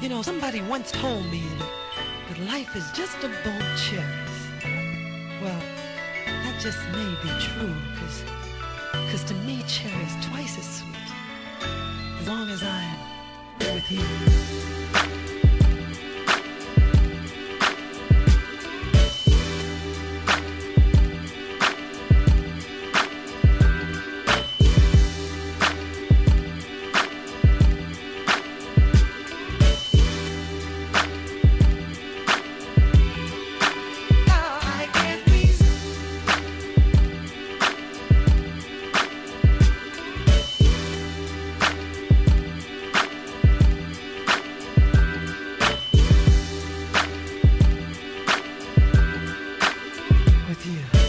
You know, somebody once told me that, life is just a bowl of cherries. Well, that just may be true, cause, 'cause to me cherries twice as sweet. As long as I'm with you. With you.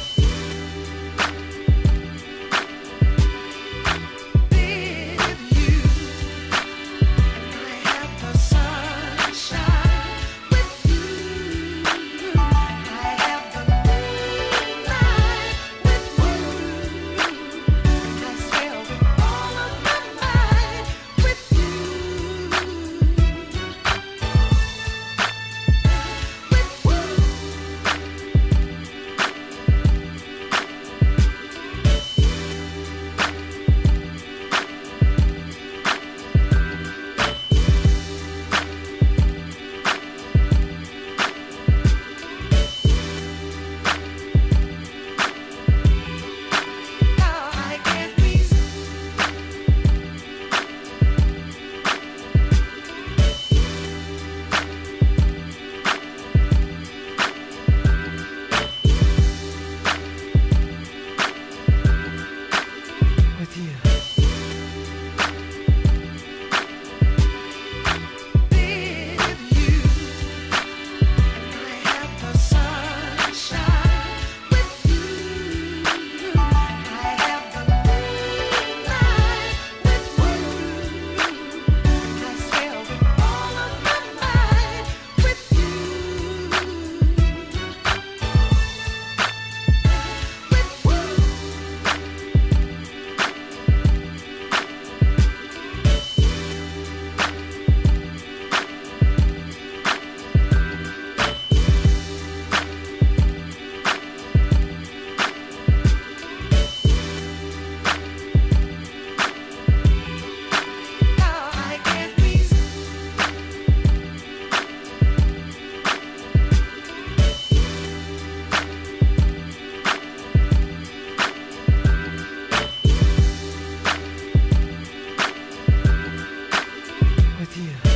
With you.